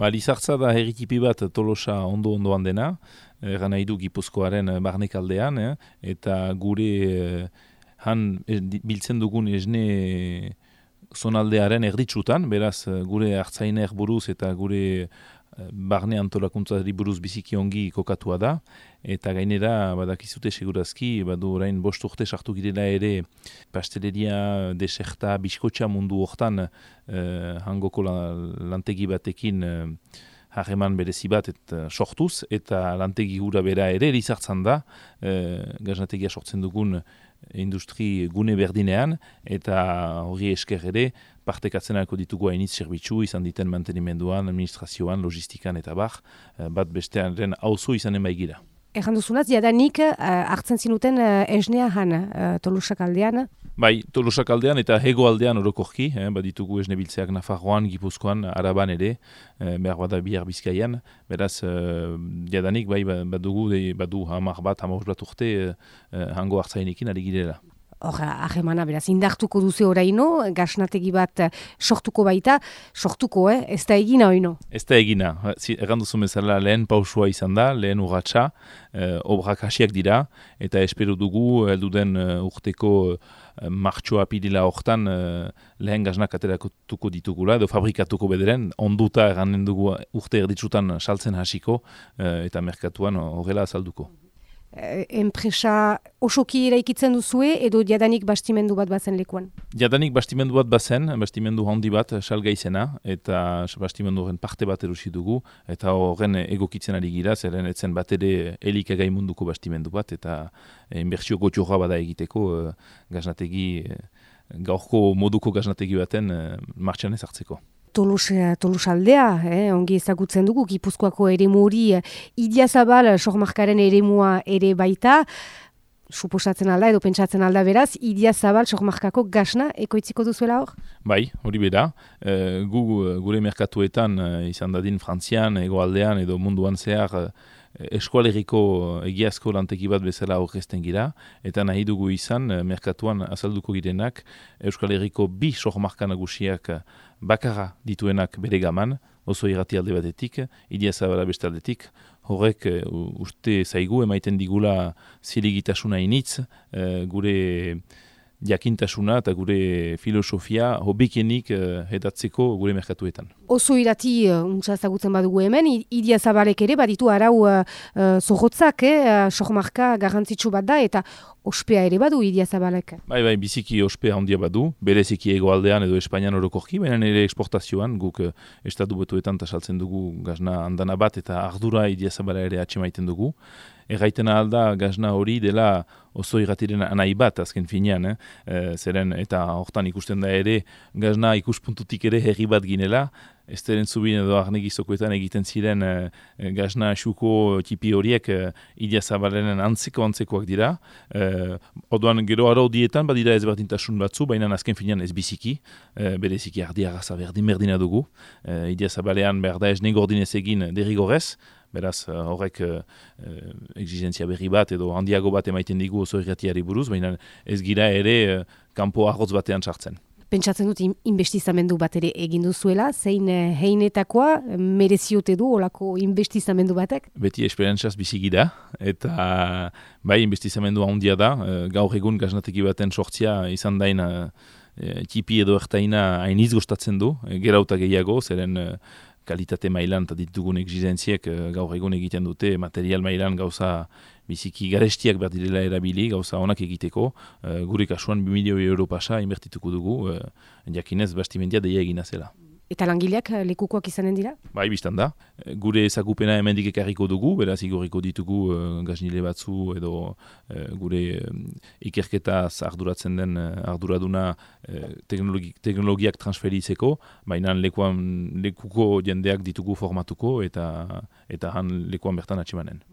Ba, Lizartza da herritipi bat tolosa ondo-ondoan dena, eran nahi du Gipuzkoaren barnekaldean, eh? eta gure eh, han biltzen dugun esne zonaldearen erditsutan, beraz gure hartzainek buruz eta gure barne antolakuntzari buruz biziki ongi kokatua da, eta gainera badakizute segurazki, badu orain bost urte sartu girela ere pasteleria, deserta, biskotxa mundu hortan eh, hangoko lantegi batekin eh, harreman berezi bat eta sortuz, eta lantegi gura bera ere erizartzan da, eh, gaznategia sortzen dugun industri gune berdinean, eta hori esker ere, partekatzen alko ditugu hainitz zerbitzu, izan diten mantenimenduan, administrazioan, logistikan eta bar, eh, bat bestean den hauzo izanen baigira. Ejan duzunaz, jadanik uh, hartzen zinuten uh, esnea han, uh, Tolusak aldean? Bai, Tolusak aldean eta hego aldean orokorki, eh, bat ditugu esnebiltzeak Nafarroan, Gipuzkoan, Araban ere, eh, behar bada bihar bizkaian, beraz, uh, jadanik, bai, bat dugu, badu hamar bat, hamar bat urte, uh, hango hartzainekin ari girela hor, ahemana, beraz, indartuko duzu oraino, gasnategi bat eh, sortuko baita, sortuko, eh? ez da egina oino? Ez da egina, egan duzu mezala lehen pausua izan da, lehen urratxa, eh, obrak hasiak dira, eta espero dugu, elduden uh, urteko uh, martxoa pidila hortan, uh, lehen gaznak ateratuko ditugula, edo fabrikatuko bederen, onduta eganen dugu urte erditsutan saltzen hasiko, uh, eta merkatuan horrela azalduko. Eh, enpresa osoki eraikitzen duzue edo jadanik bastimendu bat bazen lekuan? Jadanik bastimendu bat bazen, bastimendu handi bat salga izena eta bastimendu horren parte bat erusi dugu eta horren egokitzen ari gira, zeren etzen bat ere elik munduko bastimendu bat eta inbertsio gotxorra bada egiteko uh, gaznategi, gaurko moduko gaznategi baten martxan ezartzeko. Tolos, eh, Tolos aldea, eh, ongi ezagutzen dugu, Gipuzkoako ere hori, eh, Idiazabal, sormarkaren eremua ere baita, suposatzen alda edo pentsatzen alda beraz, Idiazabal, sormarkako gasna, ekoitziko duzuela hor? Bai, hori beda, e, gu, gure merkatuetan, izan dadin Frantzian, egoaldean edo munduan zehar, eskualeriko egiazko lanteki bat bezala horrezten gira, eta nahi dugu izan, merkatuan azalduko girenak, Euskal Herriko bi sormarka nagusiak bakarra dituenak bere gaman, oso irrati alde batetik, idia zabara beste aldetik, horrek uste zaigu emaiten digula ziligitasuna initz, gure jakintasuna eta gure filosofia hobikenik uh, hedatzeko gure merkatuetan. Oso irati uh, untsa zagutzen badugu hemen, idia zabalek ere baditu arau uh, zohotzak, eh, sohmarka garrantzitsu bat da, eta ospea ere badu idia zabalek. Bai, bai, biziki ospea handia badu, bereziki egoaldean edo Espainian orokorki, baina ere eksportazioan, guk uh, estatu betuetan tasaltzen dugu gazna handana bat, eta ardura idia zabala ere atxemaiten dugu. Erraiten alda gazna hori dela oso irratiren anai bat azken finean, eh? E, zeren eta hortan ikusten da ere gazna ikuspuntutik ere herri bat ginela, ez deren zubin edo arnegizokoetan egiten ziren e, gazna xuko tipi horiek e, idia zabalenen antzeko antzekoak dira. E, oduan gero araudietan badira ezberdintasun batzu, baina azken finean ez biziki, e, bereziki ardiagaza berdin berdina dugu. E, idia zabalean berda ez negordinez egin derrigorez, beraz uh, horrek uh, exigentzia berri bat edo handiago bat emaiten digu oso irratiari buruz, baina ez gira ere kanpo ahotz batean sartzen. Pentsatzen dut inbestizamendu bat ere egin duzuela, zein heinetakoa mereziote du olako inbestizamendu batek? Beti esperientzaz biziki da, eta bai inbestizamendu handia da, gaur egun gaznateki baten sortzia izan dain tipi edo ertaina hain izgostatzen du, gerauta gehiago, zeren kalitate mailan eta ditugun exigentziek uh, gaur egun egiten dute material mailan gauza biziki garestiak behar direla erabili, gauza onak egiteko, uh, gure kasuan 2 milioi euro pasa inbertituko dugu, uh, jakinez bastimendia deia egina zela. Eta langileak eh, lekukoak izanen dira? Bai, biztan da. Gure ezagupena hemendik ekarriko dugu, beraz igoriko ditugu uh, gaznile batzu edo uh, gure um, ikerketaz arduratzen den uh, arduraduna uh, teknologi, teknologiak transferitzeko, baina lekuan, lekuko jendeak ditugu formatuko eta eta han lekuan bertan atximanen.